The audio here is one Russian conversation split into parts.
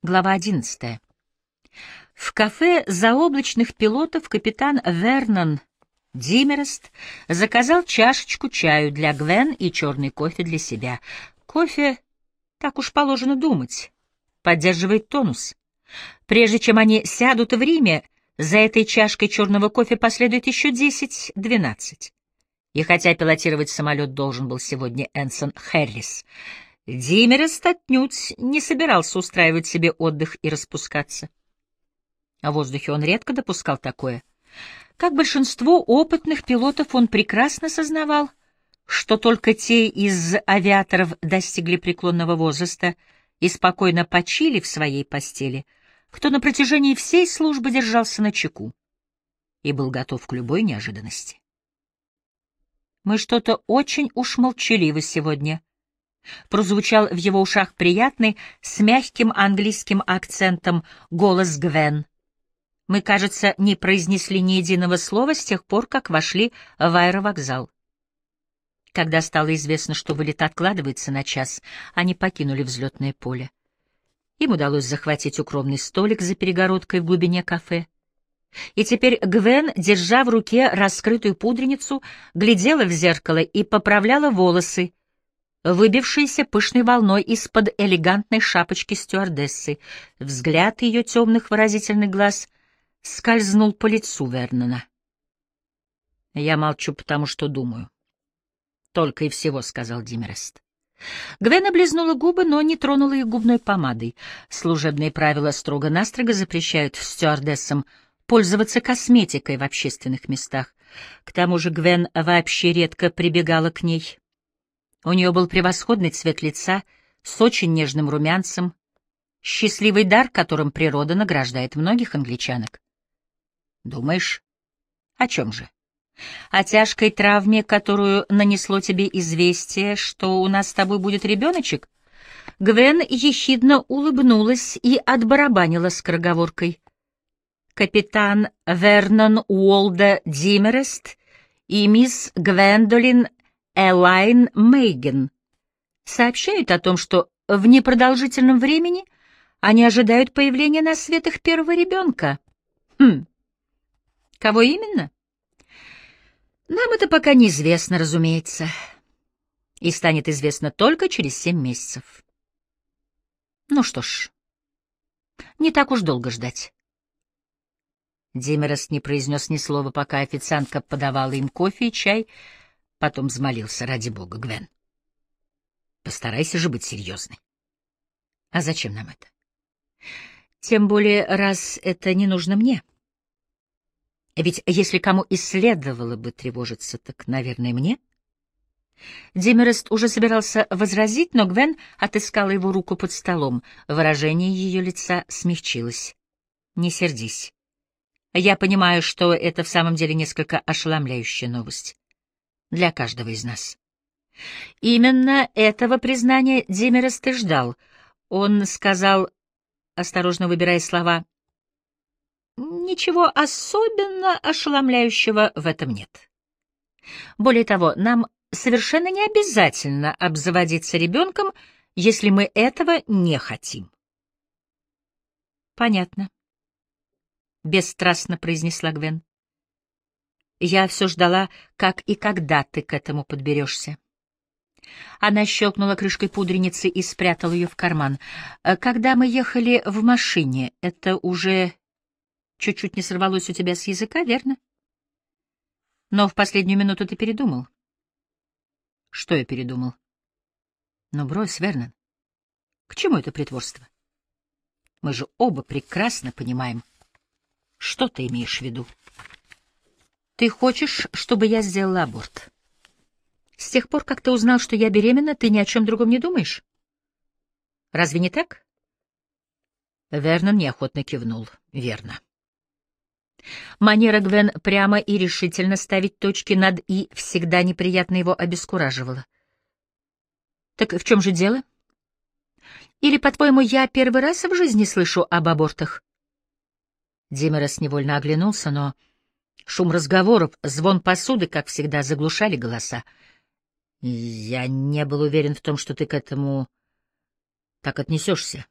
Глава 11. В кафе заоблачных пилотов капитан Вернон Димерест заказал чашечку чаю для Гвен и черный кофе для себя. Кофе, так уж положено думать, поддерживает тонус. Прежде чем они сядут в Риме, за этой чашкой черного кофе последует еще 10-12. И хотя пилотировать самолет должен был сегодня Энсон Хэррис, Димерест отнюдь не собирался устраивать себе отдых и распускаться. В воздухе он редко допускал такое. Как большинство опытных пилотов, он прекрасно сознавал, что только те из авиаторов достигли преклонного возраста и спокойно почили в своей постели, кто на протяжении всей службы держался на чеку и был готов к любой неожиданности. «Мы что-то очень уж молчаливы сегодня», Прозвучал в его ушах приятный, с мягким английским акцентом голос Гвен. Мы, кажется, не произнесли ни единого слова с тех пор, как вошли в аэровокзал. Когда стало известно, что вылет откладывается на час, они покинули взлетное поле. Им удалось захватить укромный столик за перегородкой в глубине кафе. И теперь Гвен, держа в руке раскрытую пудреницу, глядела в зеркало и поправляла волосы, выбившиеся пышной волной из-под элегантной шапочки стюардессы. Взгляд ее темных выразительных глаз скользнул по лицу Вернона. «Я молчу, потому что думаю». «Только и всего», — сказал Димерест. Гвен облизнула губы, но не тронула их губной помадой. Служебные правила строго-настрого запрещают стюардессам пользоваться косметикой в общественных местах. К тому же Гвен вообще редко прибегала к ней. У нее был превосходный цвет лица с очень нежным румянцем, счастливый дар, которым природа награждает многих англичанок. Думаешь, о чем же? О тяжкой травме, которую нанесло тебе известие, что у нас с тобой будет ребеночек? Гвен ехидно улыбнулась и отбарабанила скороговоркой. Капитан Вернон Уолда Димерест и мисс Гвендолин Элайн Мейген сообщают о том, что в непродолжительном времени они ожидают появления на свет их первого ребенка. Хм. Кого именно? Нам это пока неизвестно, разумеется. И станет известно только через семь месяцев. Ну что ж, не так уж долго ждать. Димерос не произнес ни слова, пока официантка подавала им кофе и чай, Потом взмолился, ради бога, Гвен. Постарайся же быть серьезной. А зачем нам это? Тем более, раз это не нужно мне. Ведь если кому и следовало бы тревожиться, так, наверное, мне. Демерест уже собирался возразить, но Гвен отыскала его руку под столом. Выражение ее лица смягчилось. «Не сердись. Я понимаю, что это в самом деле несколько ошеломляющая новость для каждого из нас. Именно этого признания Демерес ты ждал. Он сказал, осторожно выбирая слова, «Ничего особенно ошеломляющего в этом нет. Более того, нам совершенно не обязательно обзаводиться ребенком, если мы этого не хотим». «Понятно», — бесстрастно произнесла Гвен. Я все ждала, как и когда ты к этому подберешься. Она щелкнула крышкой пудреницы и спрятала ее в карман. «Э, когда мы ехали в машине, это уже чуть-чуть не сорвалось у тебя с языка, верно? Но в последнюю минуту ты передумал. Что я передумал? Ну, брось, Вернон. К чему это притворство? Мы же оба прекрасно понимаем, что ты имеешь в виду. Ты хочешь, чтобы я сделала аборт? С тех пор, как ты узнал, что я беременна, ты ни о чем другом не думаешь? Разве не так? Вернон неохотно кивнул. Верно. Манера Гвен прямо и решительно ставить точки над «и» всегда неприятно его обескураживала. Так в чем же дело? Или, по-твоему, я первый раз в жизни слышу об абортах? Димерос невольно оглянулся, но Шум разговоров, звон посуды, как всегда, заглушали голоса. Я не был уверен в том, что ты к этому так отнесешься.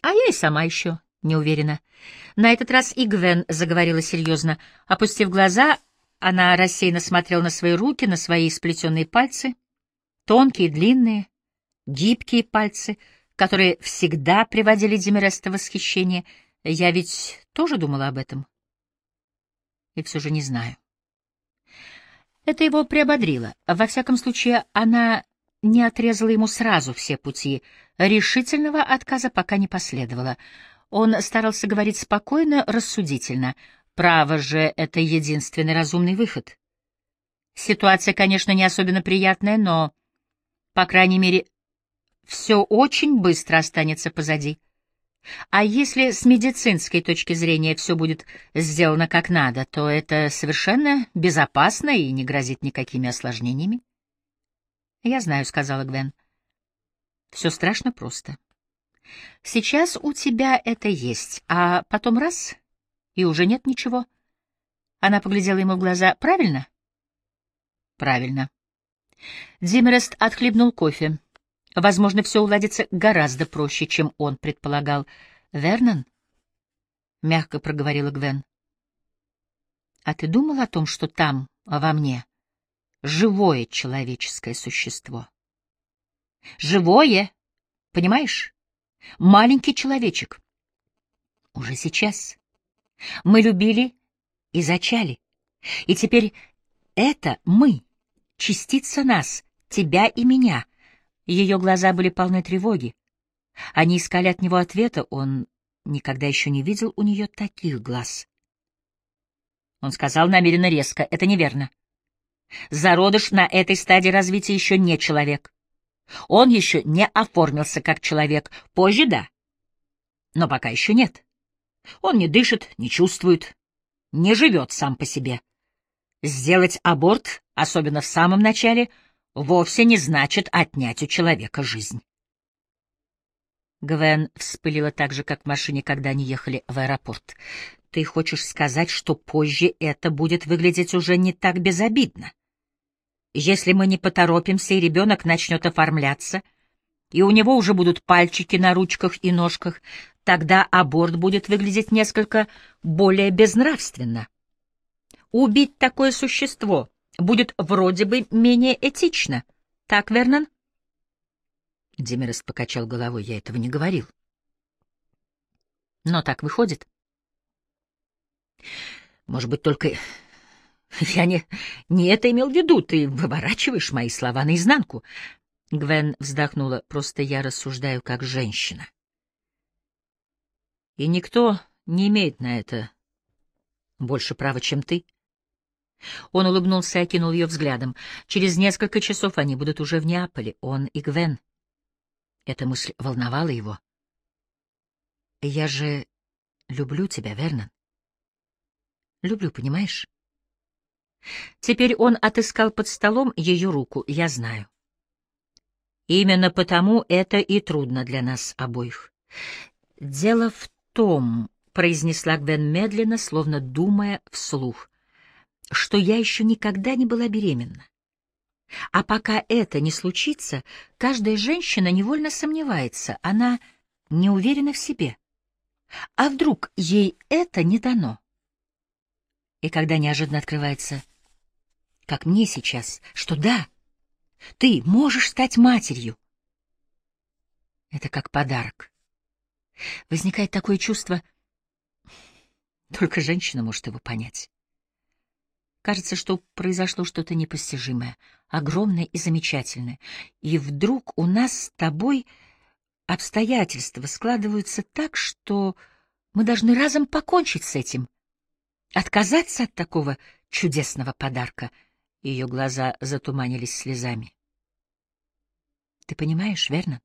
А я и сама еще не уверена. На этот раз и Гвен заговорила серьезно. Опустив глаза, она рассеянно смотрела на свои руки, на свои сплетенные пальцы, тонкие, длинные, гибкие пальцы, которые всегда приводили Демереста в восхищение. Я ведь тоже думала об этом. И все же не знаю. Это его приободрило. Во всяком случае, она не отрезала ему сразу все пути. Решительного отказа пока не последовало. Он старался говорить спокойно, рассудительно. Право же, это единственный разумный выход. Ситуация, конечно, не особенно приятная, но, по крайней мере, все очень быстро останется позади. А если с медицинской точки зрения все будет сделано как надо, то это совершенно безопасно и не грозит никакими осложнениями. «Я знаю», — сказала Гвен. «Все страшно просто. Сейчас у тебя это есть, а потом раз — и уже нет ничего». Она поглядела ему в глаза. «Правильно?» «Правильно». Димерест отхлебнул кофе. Возможно, все уладится гораздо проще, чем он предполагал. «Вернон?» — мягко проговорила Гвен. «А ты думал о том, что там, во мне, живое человеческое существо. Живое, понимаешь? Маленький человечек. Уже сейчас. Мы любили и зачали. И теперь это мы, частица нас, тебя и меня. Ее глаза были полны тревоги. Они искали от него ответа, он никогда еще не видел у нее таких глаз. Он сказал намеренно резко, это неверно. Зародыш на этой стадии развития еще не человек. Он еще не оформился как человек. Позже — да. Но пока еще нет. Он не дышит, не чувствует, не живет сам по себе. Сделать аборт, особенно в самом начале, вовсе не значит отнять у человека жизнь. Гвен вспылила так же, как в машине, когда они ехали в аэропорт. Ты хочешь сказать, что позже это будет выглядеть уже не так безобидно? Если мы не поторопимся, и ребенок начнет оформляться, и у него уже будут пальчики на ручках и ножках, тогда аборт будет выглядеть несколько более безнравственно. Убить такое существо будет вроде бы менее этично. Так, Вернон? Демерест покачал головой. Я этого не говорил. Но так выходит. Может быть, только Я не, не это имел в виду. Ты выворачиваешь мои слова наизнанку. Гвен вздохнула. Просто я рассуждаю как женщина. И никто не имеет на это больше права, чем ты. Он улыбнулся и окинул ее взглядом. Через несколько часов они будут уже в Неаполе, он и Гвен. Эта мысль волновала его. «Я же люблю тебя, Вернон. Люблю, понимаешь?» Теперь он отыскал под столом ее руку, я знаю. Именно потому это и трудно для нас обоих. Дело в том, — произнесла Гвен медленно, словно думая вслух, — что я еще никогда не была беременна. А пока это не случится, каждая женщина невольно сомневается, она не уверена в себе. А вдруг ей это не дано? И когда неожиданно открывается, как мне сейчас, что да, ты можешь стать матерью. Это как подарок. Возникает такое чувство, только женщина может его понять. Кажется, что произошло что-то непостижимое, огромное и замечательное. И вдруг у нас с тобой обстоятельства складываются так, что мы должны разом покончить с этим — Отказаться от такого чудесного подарка? Ее глаза затуманились слезами. Ты понимаешь, верно?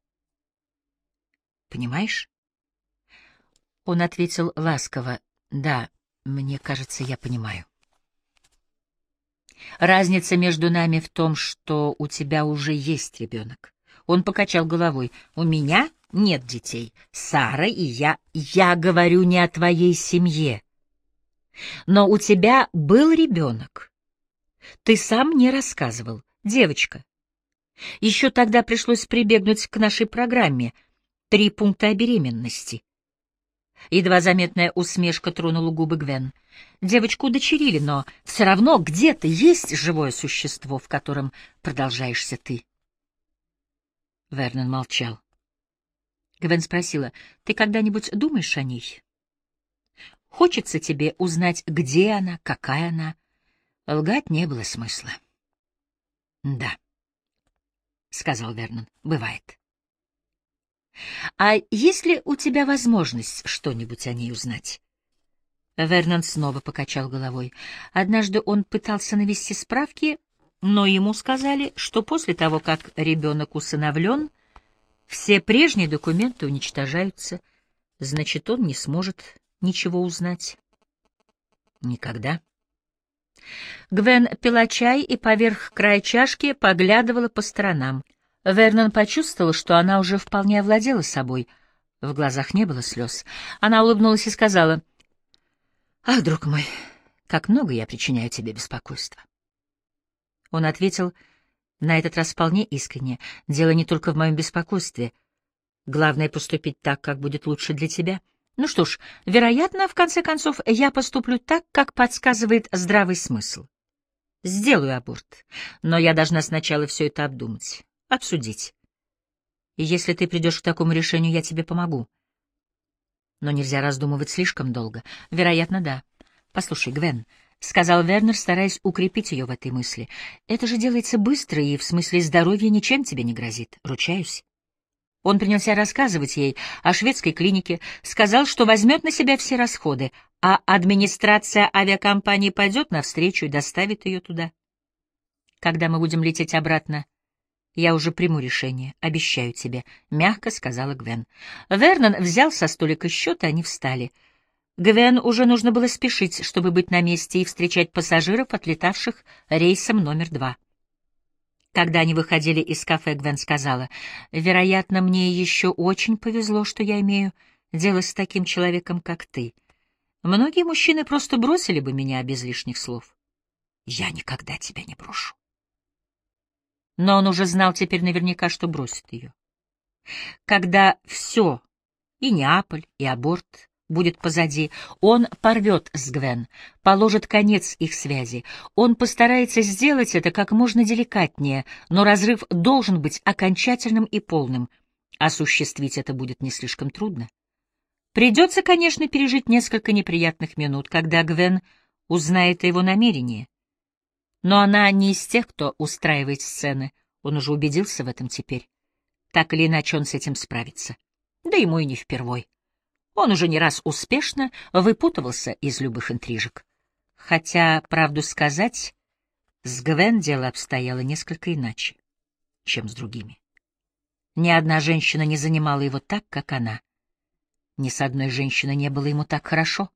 Понимаешь? Он ответил ласково. Да, мне кажется, я понимаю. Разница между нами в том, что у тебя уже есть ребенок. Он покачал головой. У меня нет детей. Сара и я... Я говорю не о твоей семье. Но у тебя был ребенок. Ты сам не рассказывал, девочка. Еще тогда пришлось прибегнуть к нашей программе. три пункта о беременности. Едва заметная усмешка тронула губы Гвен. Девочку удочерили, но все равно где-то есть живое существо, в котором продолжаешься ты. Вернон молчал. Гвен спросила, «Ты когда-нибудь думаешь о ней? Хочется тебе узнать, где она, какая она?» Лгать не было смысла. «Да», — сказал Вернон, — «бывает». «А есть ли у тебя возможность что-нибудь о ней узнать?» Вернон снова покачал головой. Однажды он пытался навести справки, но ему сказали, что после того, как ребенок усыновлен, — все прежние документы уничтожаются, значит, он не сможет ничего узнать. Никогда. Гвен пила чай и поверх края чашки поглядывала по сторонам. Вернон почувствовал, что она уже вполне овладела собой. В глазах не было слез. Она улыбнулась и сказала, «Ах, друг мой, как много я причиняю тебе беспокойства». Он ответил, — на этот раз вполне искренне. Дело не только в моем беспокойстве. Главное — поступить так, как будет лучше для тебя. Ну что ж, вероятно, в конце концов, я поступлю так, как подсказывает здравый смысл. Сделаю аборт, но я должна сначала все это обдумать, обсудить. И если ты придешь к такому решению, я тебе помогу. Но нельзя раздумывать слишком долго. Вероятно, да. Послушай, Гвен, — сказал Вернер, стараясь укрепить ее в этой мысли. — Это же делается быстро, и в смысле здоровья ничем тебе не грозит, ручаюсь. Он принялся рассказывать ей о шведской клинике, сказал, что возьмет на себя все расходы, а администрация авиакомпании пойдет навстречу и доставит ее туда. Когда мы будем лететь обратно, я уже приму решение, обещаю тебе, — мягко сказала Гвен. Вернон взял со столика счет, и они встали — Гвен уже нужно было спешить, чтобы быть на месте и встречать пассажиров, отлетавших рейсом номер два. Когда они выходили из кафе, Гвен сказала, «Вероятно, мне еще очень повезло, что я имею дело с таким человеком, как ты. Многие мужчины просто бросили бы меня без лишних слов. Я никогда тебя не брошу». Но он уже знал теперь наверняка, что бросит ее. Когда все, и Неаполь, и аборт, будет позади. Он порвет с Гвен, положит конец их связи. Он постарается сделать это как можно деликатнее, но разрыв должен быть окончательным и полным. Осуществить это будет не слишком трудно. Придется, конечно, пережить несколько неприятных минут, когда Гвен узнает о его намерении. Но она не из тех, кто устраивает сцены. Он уже убедился в этом теперь. Так или иначе он с этим справится. Да ему и не впервой. Он уже не раз успешно выпутывался из любых интрижек. Хотя, правду сказать, с Гвен дело обстояло несколько иначе, чем с другими. Ни одна женщина не занимала его так, как она. Ни с одной женщиной не было ему так хорошо.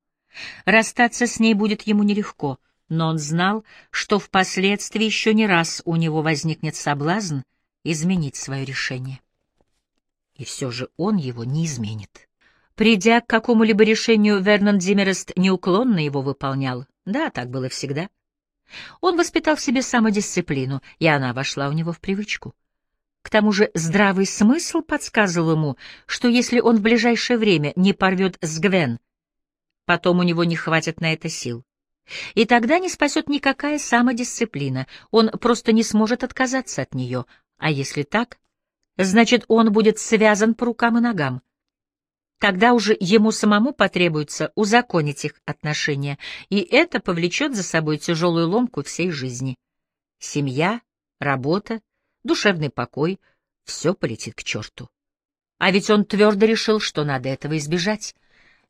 Расстаться с ней будет ему нелегко, но он знал, что впоследствии еще не раз у него возникнет соблазн изменить свое решение. И все же он его не изменит. Придя к какому-либо решению, Вернон Димерест неуклонно его выполнял. Да, так было всегда. Он воспитал в себе самодисциплину, и она вошла у него в привычку. К тому же здравый смысл подсказывал ему, что если он в ближайшее время не порвет с Гвен, потом у него не хватит на это сил. И тогда не спасет никакая самодисциплина, он просто не сможет отказаться от нее, а если так, значит, он будет связан по рукам и ногам. Тогда уже ему самому потребуется узаконить их отношения, и это повлечет за собой тяжелую ломку всей жизни. Семья, работа, душевный покой — все полетит к черту. А ведь он твердо решил, что надо этого избежать.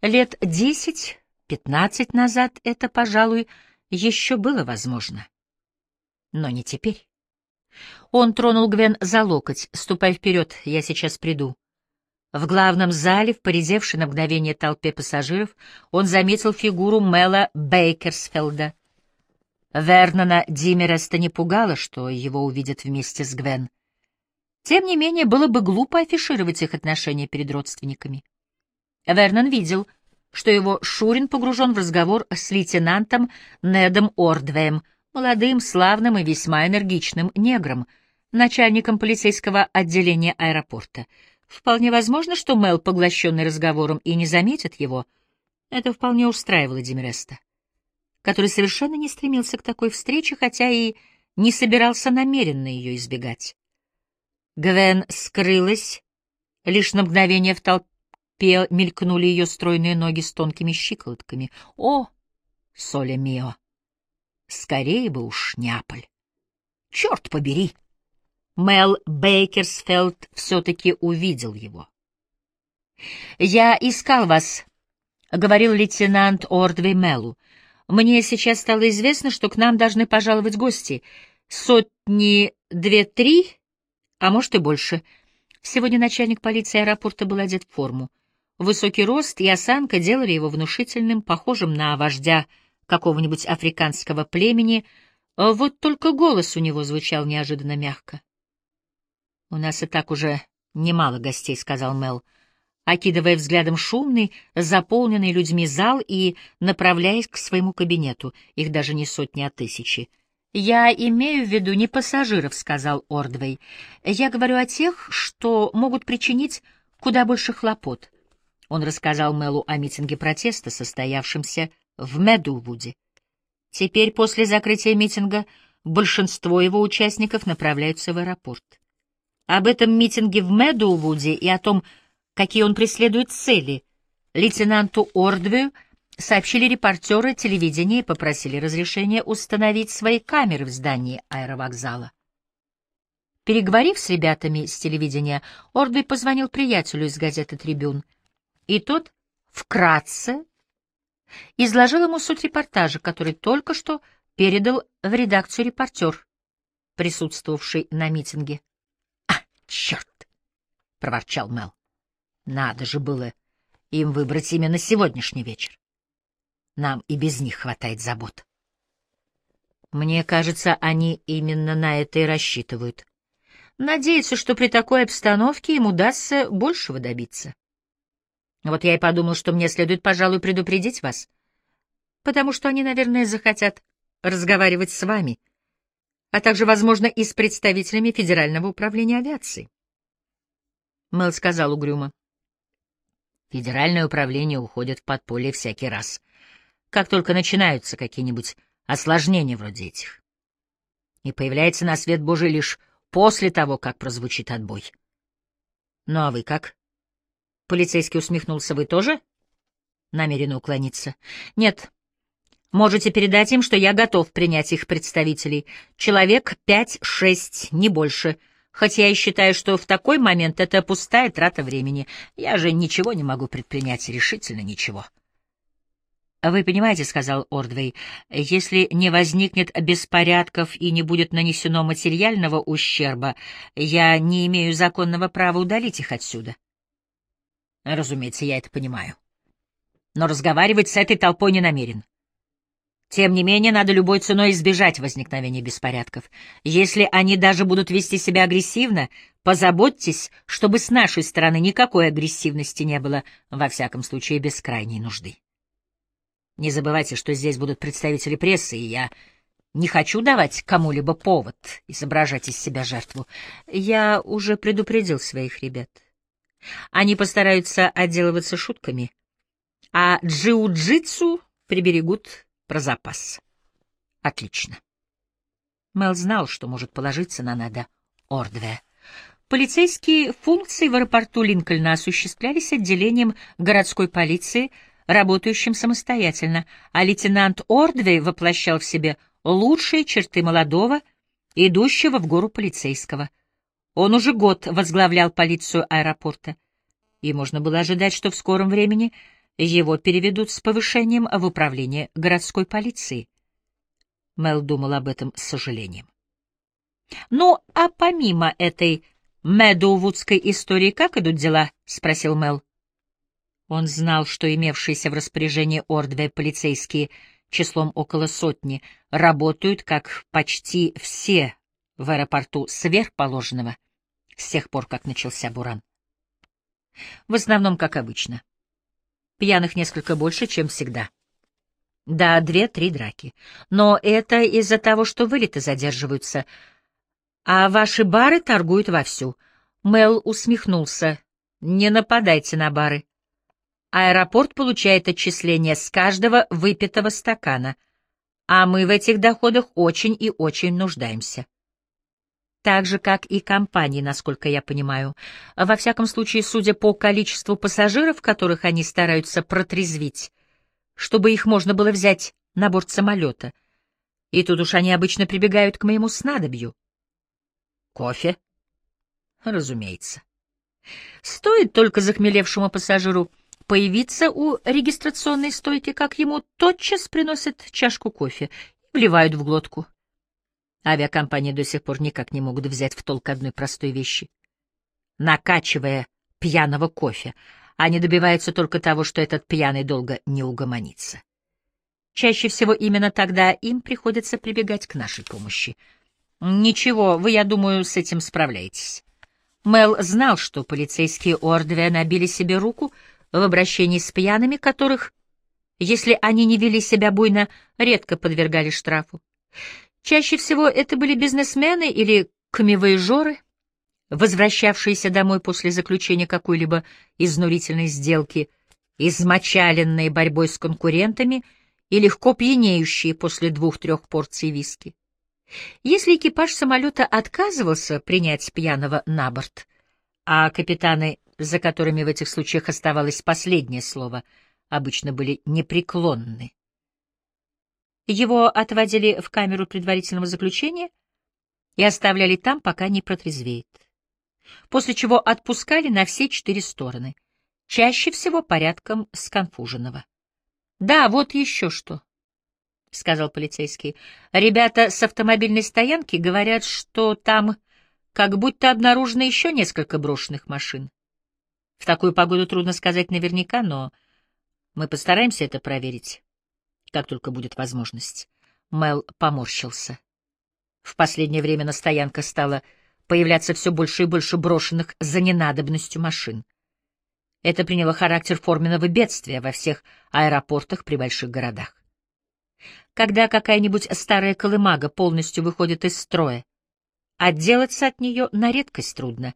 Лет десять, пятнадцать назад это, пожалуй, еще было возможно. Но не теперь. Он тронул Гвен за локоть. «Ступай вперед, я сейчас приду». В главном зале, в поредевшей на мгновение толпе пассажиров, он заметил фигуру Мэла Бейкерсфелда. Вернона Димереста не пугало, что его увидят вместе с Гвен. Тем не менее, было бы глупо афишировать их отношения перед родственниками. Вернон видел, что его Шурин погружен в разговор с лейтенантом Недом Ордвеем, молодым, славным и весьма энергичным негром, начальником полицейского отделения аэропорта — Вполне возможно, что Мел, поглощенный разговором, и не заметит его. Это вполне устраивало Демереста, который совершенно не стремился к такой встрече, хотя и не собирался намеренно ее избегать. Гвен скрылась, лишь на мгновение в толпе мелькнули ее стройные ноги с тонкими щиколотками. О, Соля Мио! Скорее бы уж Неаполь! Черт побери! Мел Бейкерсфелд все-таки увидел его. «Я искал вас», — говорил лейтенант Ордвей Мелу. «Мне сейчас стало известно, что к нам должны пожаловать гости. Сотни две-три, а может и больше. Сегодня начальник полиции аэропорта был одет в форму. Высокий рост и осанка делали его внушительным, похожим на вождя какого-нибудь африканского племени, вот только голос у него звучал неожиданно мягко. — У нас и так уже немало гостей, — сказал Мел, окидывая взглядом шумный, заполненный людьми зал и направляясь к своему кабинету. Их даже не сотни, а тысячи. — Я имею в виду не пассажиров, — сказал Ордвей. — Я говорю о тех, что могут причинить куда больше хлопот. Он рассказал Мелу о митинге протеста, состоявшемся в Медувуде. Теперь, после закрытия митинга, большинство его участников направляются в аэропорт. Об этом митинге в Медоувуде и о том, какие он преследует цели, лейтенанту Ордвею сообщили репортеры телевидения и попросили разрешения установить свои камеры в здании аэровокзала. Переговорив с ребятами с телевидения, Ордвей позвонил приятелю из газеты «Трибюн», и тот вкратце изложил ему суть репортажа, который только что передал в редакцию репортер, присутствовавший на митинге. Черт! — проворчал Мел. — Надо же было им выбрать именно сегодняшний вечер. Нам и без них хватает забот. Мне кажется, они именно на это и рассчитывают. Надеются, что при такой обстановке им удастся большего добиться. Вот я и подумал, что мне следует, пожалуй, предупредить вас, потому что они, наверное, захотят разговаривать с вами, а также, возможно, и с представителями Федерального управления авиации. Мэл сказал угрюмо. Федеральное управление уходит в подполье всякий раз, как только начинаются какие-нибудь осложнения вроде этих. И появляется на свет Божий лишь после того, как прозвучит отбой. Ну а вы как? Полицейский усмехнулся. Вы тоже намерены уклониться? Нет. Можете передать им, что я готов принять их представителей. Человек пять-шесть, не больше. Хотя я и считаю, что в такой момент это пустая трата времени. Я же ничего не могу предпринять, решительно ничего. «Вы понимаете, — сказал Ордвей, — если не возникнет беспорядков и не будет нанесено материального ущерба, я не имею законного права удалить их отсюда». «Разумеется, я это понимаю. Но разговаривать с этой толпой не намерен. Тем не менее, надо любой ценой избежать возникновения беспорядков. Если они даже будут вести себя агрессивно, позаботьтесь, чтобы с нашей стороны никакой агрессивности не было, во всяком случае без крайней нужды. Не забывайте, что здесь будут представители прессы, и я не хочу давать кому-либо повод изображать из себя жертву. Я уже предупредил своих ребят. Они постараются отделываться шутками, а джиу-джитсу приберегут про запас. Отлично. Мел знал, что может положиться на Неда Ордве. Полицейские функции в аэропорту Линкольна осуществлялись отделением городской полиции, работающим самостоятельно, а лейтенант Ордвей воплощал в себе лучшие черты молодого, идущего в гору полицейского. Он уже год возглавлял полицию аэропорта, и можно было ожидать, что в скором времени его переведут с повышением в управление городской полиции. Мел думал об этом с сожалением. «Ну, а помимо этой Мэдоувудской истории, как идут дела?» — спросил Мел. Он знал, что имевшиеся в распоряжении Ордве полицейские числом около сотни работают, как почти все в аэропорту сверхположенного, с тех пор, как начался буран. В основном, как обычно. Пьяных несколько больше, чем всегда. Да, две-три драки. Но это из-за того, что вылеты задерживаются. А ваши бары торгуют вовсю. Мел усмехнулся. Не нападайте на бары. Аэропорт получает отчисления с каждого выпитого стакана, а мы в этих доходах очень и очень нуждаемся. Так же, как и компании, насколько я понимаю. Во всяком случае, судя по количеству пассажиров, которых они стараются протрезвить, чтобы их можно было взять на борт самолета. И тут уж они обычно прибегают к моему снадобью. Кофе? Разумеется. Стоит только захмелевшему пассажиру появиться у регистрационной стойки, как ему тотчас приносят чашку кофе и вливают в глотку. Авиакомпании до сих пор никак не могут взять в толк одной простой вещи. Накачивая пьяного кофе, они добиваются только того, что этот пьяный долго не угомонится. Чаще всего именно тогда им приходится прибегать к нашей помощи. Ничего, вы, я думаю, с этим справляетесь. Мел знал, что полицейские Ордве набили себе руку в обращении с пьяными, которых, если они не вели себя буйно, редко подвергали штрафу. Чаще всего это были бизнесмены или камевоежоры, возвращавшиеся домой после заключения какой-либо изнурительной сделки, измочаленные борьбой с конкурентами и легко пьянеющие после двух-трех порций виски. Если экипаж самолета отказывался принять пьяного на борт, а капитаны, за которыми в этих случаях оставалось последнее слово, обычно были непреклонны, его отводили в камеру предварительного заключения и оставляли там, пока не протрезвеет. После чего отпускали на все четыре стороны, чаще всего порядком сконфуженного. «Да, вот еще что», — сказал полицейский. «Ребята с автомобильной стоянки говорят, что там как будто обнаружено еще несколько брошенных машин. В такую погоду трудно сказать наверняка, но мы постараемся это проверить как только будет возможность. Мел поморщился. В последнее время на стоянках стало появляться все больше и больше брошенных за ненадобностью машин. Это приняло характер форменного бедствия во всех аэропортах при больших городах. Когда какая-нибудь старая колымага полностью выходит из строя, отделаться от нее на редкость трудно,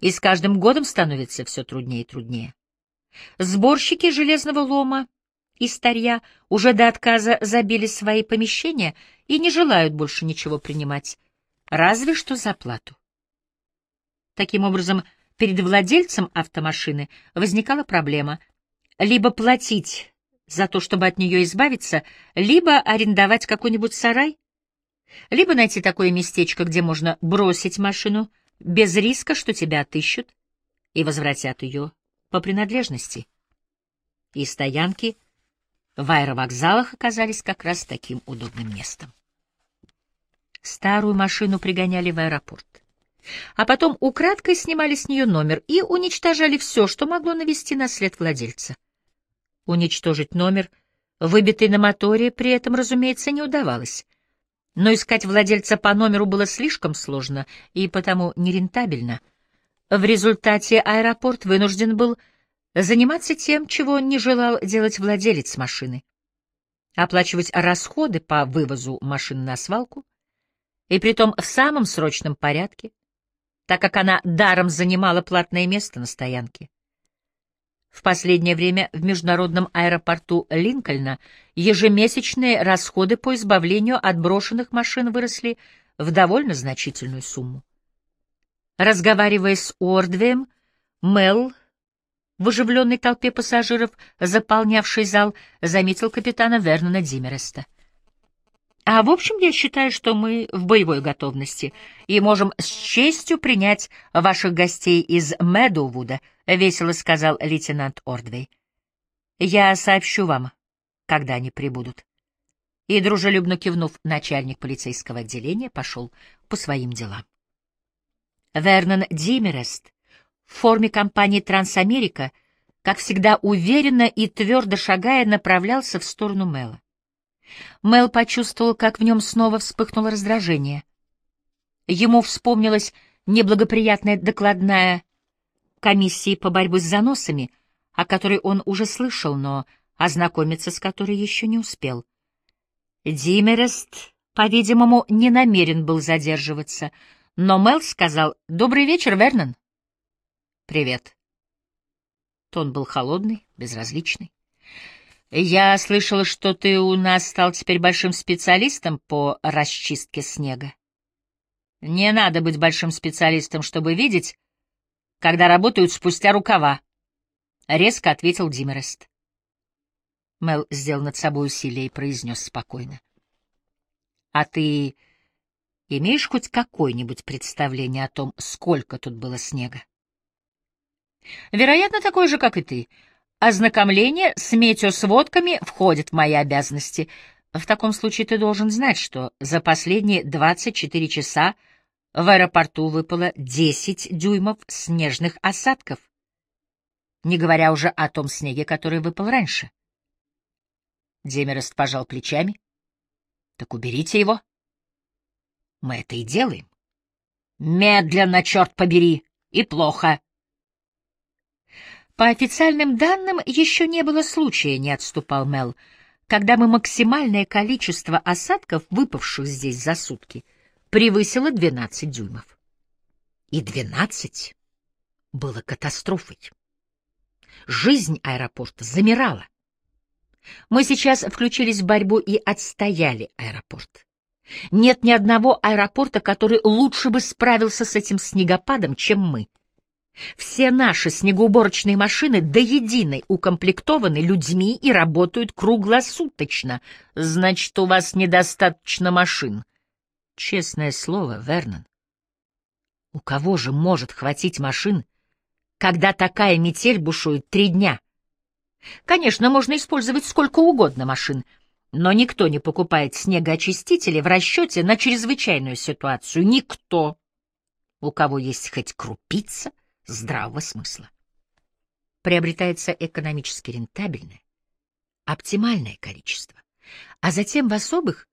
и с каждым годом становится все труднее и труднее. Сборщики железного лома и старья уже до отказа забили свои помещения и не желают больше ничего принимать, разве что за плату. Таким образом, перед владельцем автомашины возникала проблема либо платить за то, чтобы от нее избавиться, либо арендовать какой-нибудь сарай, либо найти такое местечко, где можно бросить машину без риска, что тебя отыщут и возвратят ее по принадлежности. И стоянки — в аэровокзалах оказались как раз таким удобным местом. Старую машину пригоняли в аэропорт, а потом украдкой снимали с нее номер и уничтожали все, что могло навести на след владельца. Уничтожить номер, выбитый на моторе, при этом, разумеется, не удавалось. Но искать владельца по номеру было слишком сложно и потому нерентабельно. В результате аэропорт вынужден был заниматься тем, чего не желал делать владелец машины, оплачивать расходы по вывозу машины на свалку, и притом в самом срочном порядке, так как она даром занимала платное место на стоянке. В последнее время в международном аэропорту Линкольна ежемесячные расходы по избавлению от брошенных машин выросли в довольно значительную сумму. Разговаривая с Ордвеем, Мел в оживленной толпе пассажиров, заполнявший зал, заметил капитана Вернона Димереста. А в общем, я считаю, что мы в боевой готовности и можем с честью принять ваших гостей из Медоувуда, — весело сказал лейтенант Ордвей. Я сообщу вам, когда они прибудут. И, дружелюбно кивнув, начальник полицейского отделения пошел по своим делам. Вернон Димерест в форме компании «Трансамерика», как всегда уверенно и твердо шагая, направлялся в сторону Мэла. Мэл почувствовал, как в нем снова вспыхнуло раздражение. Ему вспомнилась неблагоприятная докладная комиссии по борьбе с заносами, о которой он уже слышал, но ознакомиться с которой еще не успел. Димерест, по-видимому, не намерен был задерживаться, но Мэл сказал «Добрый вечер, Вернон». «Привет». Тон был холодный, безразличный. «Я слышала, что ты у нас стал теперь большим специалистом по расчистке снега. Не надо быть большим специалистом, чтобы видеть, когда работают спустя рукава», — резко ответил Димерест. Мел сделал над собой усилие и произнес спокойно. «А ты имеешь хоть какое-нибудь представление о том, сколько тут было снега?» «Вероятно, такое же, как и ты. Ознакомление с метеосводками входит в мои обязанности. В таком случае ты должен знать, что за последние 24 часа в аэропорту выпало 10 дюймов снежных осадков, не говоря уже о том снеге, который выпал раньше. Демерест пожал плечами. Так уберите его. Мы это и делаем. Медленно, черт побери, и плохо. По официальным данным, еще не было случая, не отступал Мел, когда мы максимальное количество осадков, выпавших здесь за сутки, превысило 12 дюймов. И 12 было катастрофой. Жизнь аэропорта замирала. Мы сейчас включились в борьбу и отстояли аэропорт. Нет ни одного аэропорта, который лучше бы справился с этим снегопадом, чем мы. Все наши снегоуборочные машины до единой укомплектованы людьми и работают круглосуточно. Значит, у вас недостаточно машин. Честное слово, Вернон. У кого же может хватить машин, когда такая метель бушует три дня? Конечно, можно использовать сколько угодно машин, но никто не покупает снегоочистители в расчете на чрезвычайную ситуацию. Никто, у кого есть хоть крупица здравого смысла. Приобретается экономически рентабельное, оптимальное количество, а затем в особых,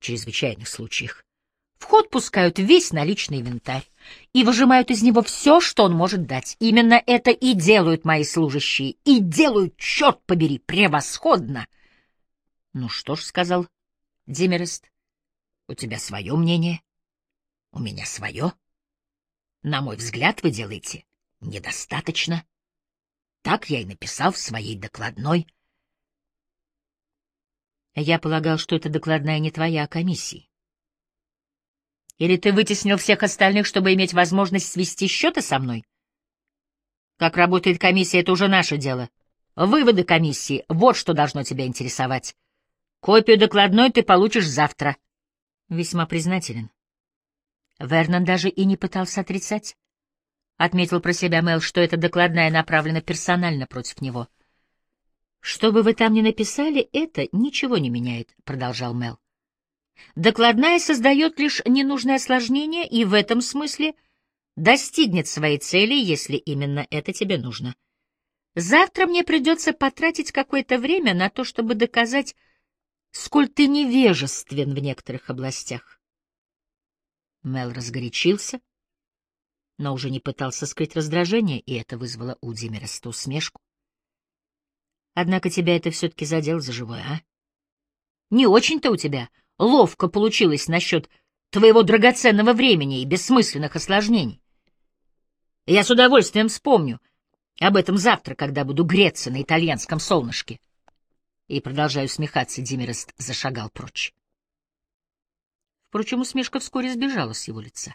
чрезвычайных случаях в ход пускают весь наличный инвентарь и выжимают из него все, что он может дать. Именно это и делают мои служащие, и делают, черт побери, превосходно. — Ну что ж, — сказал Демерест, — у тебя свое мнение, у меня свое. На мой взгляд, вы делаете недостаточно. Так я и написал в своей докладной. Я полагал, что эта докладная не твоя, а комиссии. Или ты вытеснил всех остальных, чтобы иметь возможность свести счеты со мной? Как работает комиссия, это уже наше дело. Выводы комиссии — вот что должно тебя интересовать. Копию докладной ты получишь завтра. Весьма признателен. Вернон даже и не пытался отрицать. Отметил про себя Мел, что эта докладная направлена персонально против него. «Что бы вы там ни написали, это ничего не меняет», — продолжал Мел. Докладная создает лишь ненужное осложнение и в этом смысле достигнет своей цели, если именно это тебе нужно. Завтра мне придется потратить какое-то время на то, чтобы доказать, сколь ты невежествен в некоторых областях. Мел разгорячился, но уже не пытался скрыть раздражение, и это вызвало у Димереста усмешку. Однако тебя это все-таки задел за живое, а? Не очень-то у тебя ловко получилось насчет твоего драгоценного времени и бессмысленных осложнений. Я с удовольствием вспомню об этом завтра, когда буду греться на итальянском солнышке. И, продолжая усмехаться, Димерест зашагал прочь. Впрочем, усмешка вскоре сбежала с его лица.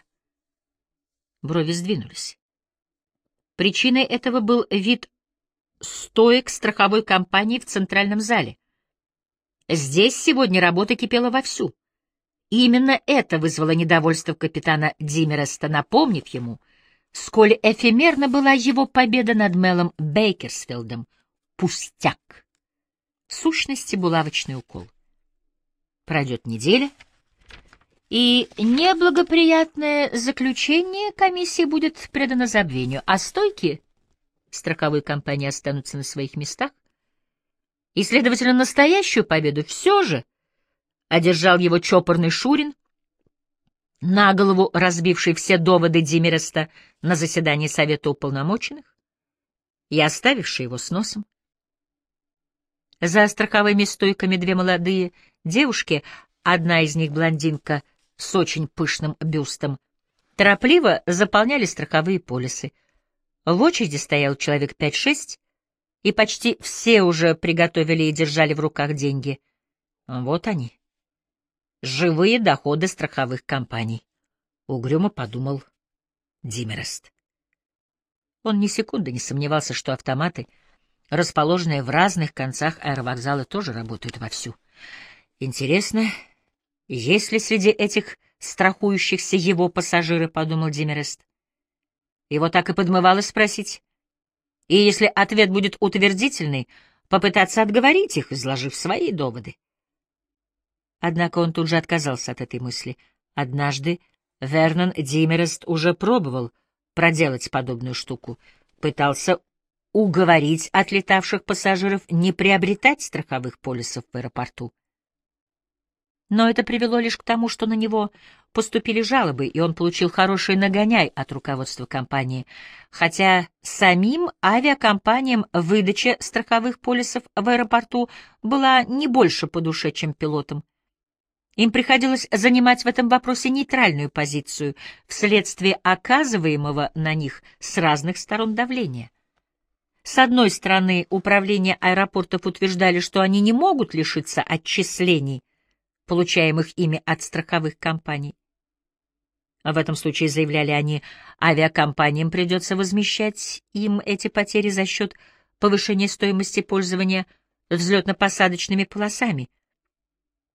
Брови сдвинулись. Причиной этого был вид стоек страховой компании в центральном зале. Здесь сегодня работа кипела вовсю. И именно это вызвало недовольство капитана Димереста, напомнив ему, сколь эфемерна была его победа над Мелом Бейкерсфилдом. Пустяк. В сущности, булавочный укол. Пройдет неделя, и неблагоприятное заключение комиссии будет предано забвению, а стойки страховой компании останутся на своих местах, и, следовательно, настоящую победу все же одержал его чопорный Шурин, на голову разбивший все доводы Димереста на заседании Совета уполномоченных и оставивший его с носом. За страховыми стойками две молодые девушки, одна из них блондинка с очень пышным бюстом, торопливо заполняли страховые полисы. В очереди стоял человек пять-шесть, и почти все уже приготовили и держали в руках деньги. Вот они. Живые доходы страховых компаний. Угрюмо подумал Димерест. Он ни секунды не сомневался, что автоматы, расположенные в разных концах аэровокзала, тоже работают вовсю. Интересно, есть ли среди этих страхующихся его пассажиры, — подумал Димерест. Его так и подмывало спросить. И если ответ будет утвердительный, попытаться отговорить их, изложив свои доводы. Однако он тут же отказался от этой мысли. Однажды Вернон Димерест уже пробовал проделать подобную штуку, пытался уговорить отлетавших пассажиров не приобретать страховых полисов в аэропорту. Но это привело лишь к тому, что на него поступили жалобы, и он получил хороший нагоняй от руководства компании, хотя самим авиакомпаниям выдача страховых полисов в аэропорту была не больше по душе, чем пилотам. Им приходилось занимать в этом вопросе нейтральную позицию вследствие оказываемого на них с разных сторон давления. С одной стороны, управление аэропортов утверждали, что они не могут лишиться отчислений, получаемых ими от страховых компаний. В этом случае, заявляли они, авиакомпаниям придется возмещать им эти потери за счет повышения стоимости пользования взлетно-посадочными полосами.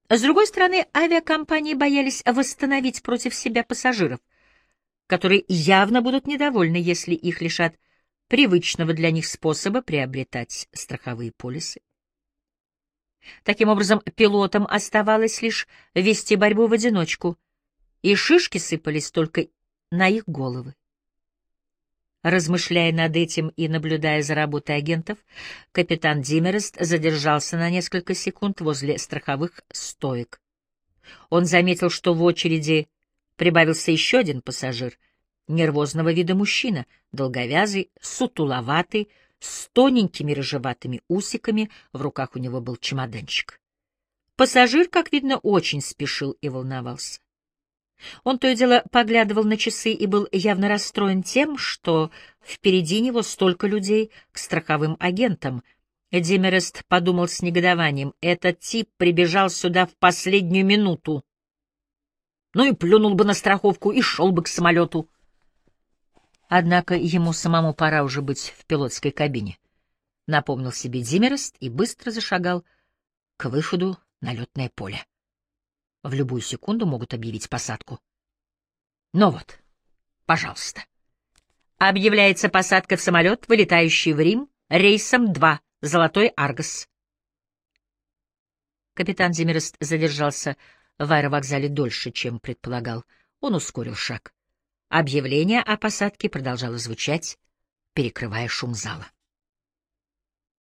С другой стороны, авиакомпании боялись восстановить против себя пассажиров, которые явно будут недовольны, если их лишат привычного для них способа приобретать страховые полисы. Таким образом, пилотам оставалось лишь вести борьбу в одиночку, и шишки сыпались только на их головы. Размышляя над этим и наблюдая за работой агентов, капитан Димерест задержался на несколько секунд возле страховых стоек. Он заметил, что в очереди прибавился еще один пассажир, нервозного вида мужчина, долговязый, сутуловатый, с тоненькими рыжеватыми усиками, в руках у него был чемоданчик. Пассажир, как видно, очень спешил и волновался. Он то и дело поглядывал на часы и был явно расстроен тем, что впереди него столько людей к страховым агентам. Демерест подумал с негодованием, этот тип прибежал сюда в последнюю минуту. Ну и плюнул бы на страховку и шел бы к самолету. Однако ему самому пора уже быть в пилотской кабине. Напомнил себе Димерест и быстро зашагал к выходу на летное поле. В любую секунду могут объявить посадку. Ну вот, пожалуйста. Объявляется посадка в самолет, вылетающий в Рим, рейсом 2, Золотой Аргос. Капитан Зиммерест задержался в аэровокзале дольше, чем предполагал. Он ускорил шаг. Объявление о посадке продолжало звучать, перекрывая шум зала.